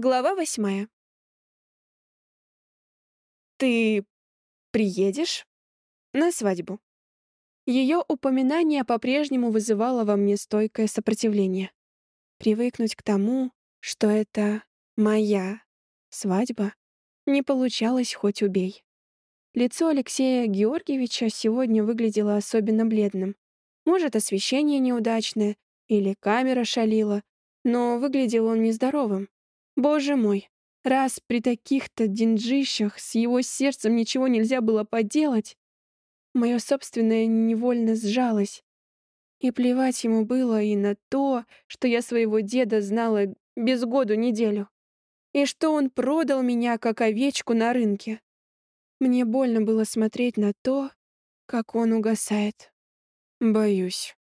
Глава восьмая. «Ты приедешь на свадьбу?» Ее упоминание по-прежнему вызывало во мне стойкое сопротивление. Привыкнуть к тому, что это моя свадьба, не получалось хоть убей. Лицо Алексея Георгиевича сегодня выглядело особенно бледным. Может, освещение неудачное или камера шалила, но выглядел он нездоровым. Боже мой, раз при таких-то деньжищах с его сердцем ничего нельзя было поделать, мое собственное невольно сжалось. И плевать ему было и на то, что я своего деда знала без году неделю, и что он продал меня как овечку на рынке. Мне больно было смотреть на то, как он угасает. Боюсь.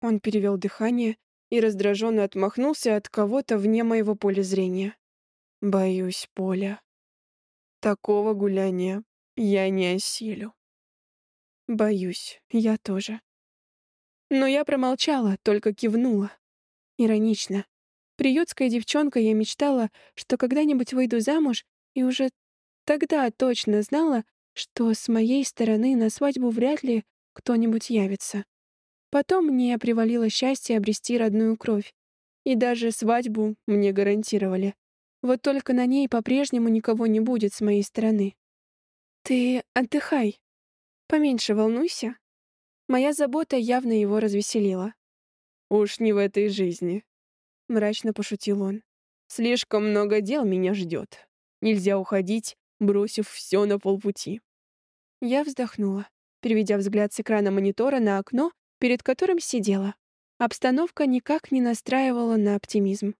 Он перевел дыхание и раздраженно отмахнулся от кого-то вне моего поля зрения. «Боюсь, Поля. Такого гуляния я не осилю». «Боюсь, я тоже». Но я промолчала, только кивнула. Иронично. Приютская девчонка, я мечтала, что когда-нибудь выйду замуж, и уже тогда точно знала, что с моей стороны на свадьбу вряд ли кто-нибудь явится. Потом мне привалило счастье обрести родную кровь. И даже свадьбу мне гарантировали. Вот только на ней по-прежнему никого не будет с моей стороны. «Ты отдыхай. Поменьше волнуйся». Моя забота явно его развеселила. «Уж не в этой жизни», — мрачно пошутил он. «Слишком много дел меня ждет. Нельзя уходить, бросив все на полпути». Я вздохнула, переведя взгляд с экрана монитора на окно перед которым сидела. Обстановка никак не настраивала на оптимизм.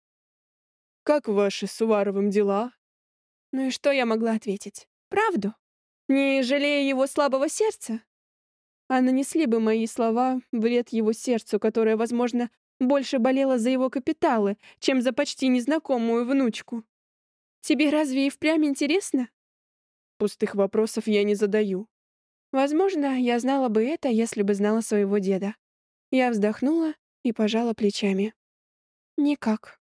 «Как ваши с Уваровым дела?» Ну и что я могла ответить? Правду? Не жалея его слабого сердца? А нанесли бы мои слова вред его сердцу, которое, возможно, больше болело за его капиталы, чем за почти незнакомую внучку. Тебе разве и впрямь интересно? Пустых вопросов я не задаю. Возможно, я знала бы это, если бы знала своего деда. Я вздохнула и пожала плечами. Никак.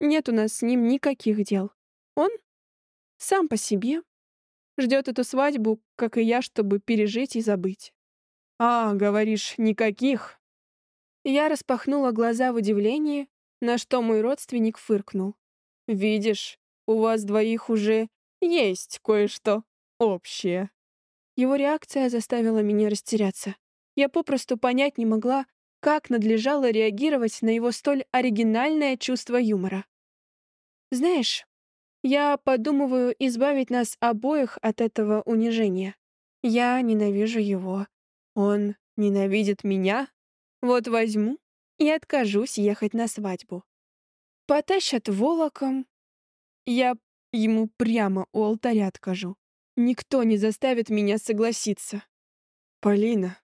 Нет у нас с ним никаких дел. Он сам по себе ждет эту свадьбу, как и я, чтобы пережить и забыть. «А, говоришь, никаких?» Я распахнула глаза в удивлении, на что мой родственник фыркнул. «Видишь, у вас двоих уже есть кое-что общее». Его реакция заставила меня растеряться. Я попросту понять не могла, как надлежало реагировать на его столь оригинальное чувство юмора. «Знаешь, я подумываю избавить нас обоих от этого унижения. Я ненавижу его. Он ненавидит меня. Вот возьму и откажусь ехать на свадьбу. Потащат волоком. Я ему прямо у алтаря откажу. Никто не заставит меня согласиться. Полина.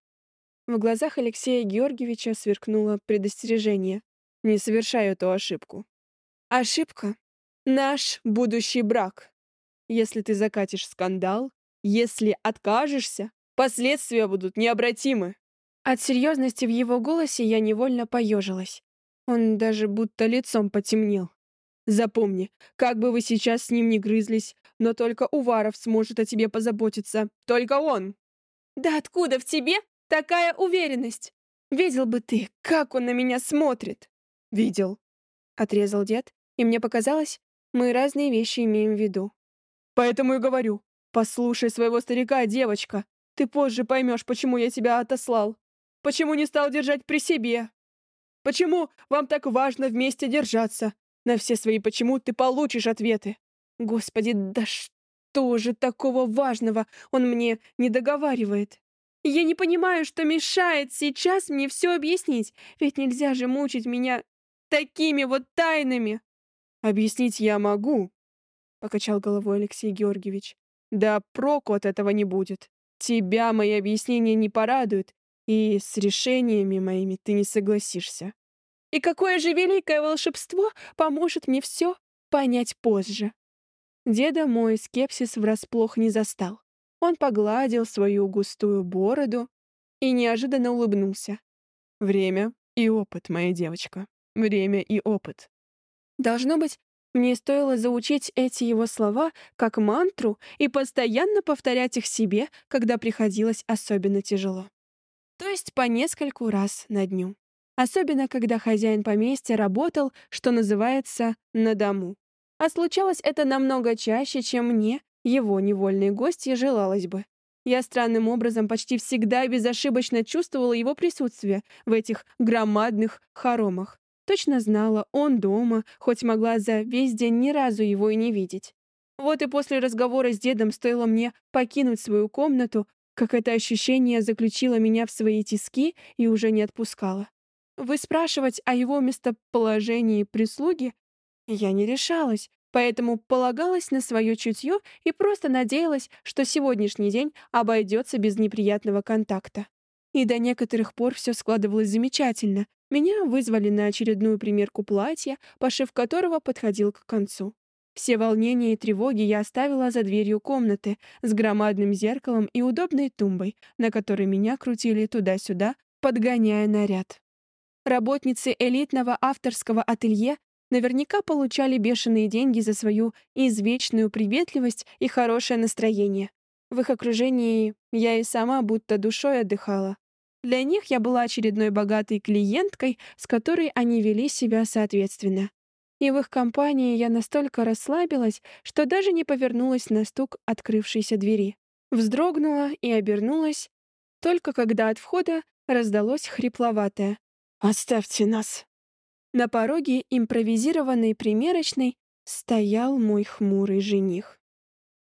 В глазах Алексея Георгиевича сверкнуло предостережение. Не совершай эту ошибку. Ошибка — наш будущий брак. Если ты закатишь скандал, если откажешься, последствия будут необратимы. От серьезности в его голосе я невольно поежилась. Он даже будто лицом потемнел. Запомни, как бы вы сейчас с ним ни грызлись, но только Уваров сможет о тебе позаботиться. Только он. Да откуда в тебе такая уверенность? Видел бы ты, как он на меня смотрит. Видел. Отрезал дед, и мне показалось, мы разные вещи имеем в виду. Поэтому и говорю, послушай своего старика, девочка. Ты позже поймешь, почему я тебя отослал. Почему не стал держать при себе. Почему вам так важно вместе держаться, на все свои «почему» ты получишь ответы. Господи, да что же такого важного он мне не договаривает? Я не понимаю, что мешает сейчас мне все объяснить, ведь нельзя же мучить меня такими вот тайнами. Объяснить я могу, покачал головой Алексей Георгиевич. Да проку от этого не будет. Тебя мои объяснения не порадуют, и с решениями моими ты не согласишься. И какое же великое волшебство поможет мне все понять позже. Деда мой скепсис врасплох не застал. Он погладил свою густую бороду и неожиданно улыбнулся. «Время и опыт, моя девочка. Время и опыт». Должно быть, Мне стоило заучить эти его слова как мантру и постоянно повторять их себе, когда приходилось особенно тяжело. То есть по нескольку раз на дню. Особенно, когда хозяин поместья работал, что называется, на дому. А случалось это намного чаще, чем мне, его невольной гостья, желалось бы. Я странным образом почти всегда безошибочно чувствовала его присутствие в этих громадных хоромах. Точно знала, он дома, хоть могла за весь день ни разу его и не видеть. Вот и после разговора с дедом стоило мне покинуть свою комнату, как это ощущение заключило меня в свои тиски и уже не отпускало. Выспрашивать о его местоположении прислуги я не решалась, поэтому полагалась на свое чутье и просто надеялась, что сегодняшний день обойдется без неприятного контакта. И до некоторых пор все складывалось замечательно. Меня вызвали на очередную примерку платья, пошив которого подходил к концу. Все волнения и тревоги я оставила за дверью комнаты с громадным зеркалом и удобной тумбой, на которой меня крутили туда-сюда, подгоняя наряд. Работницы элитного авторского ателье наверняка получали бешеные деньги за свою извечную приветливость и хорошее настроение. В их окружении я и сама будто душой отдыхала. Для них я была очередной богатой клиенткой, с которой они вели себя соответственно. И в их компании я настолько расслабилась, что даже не повернулась на стук открывшейся двери. Вздрогнула и обернулась, только когда от входа раздалось хрипловатое «Оставьте нас!». На пороге импровизированной примерочной стоял мой хмурый жених.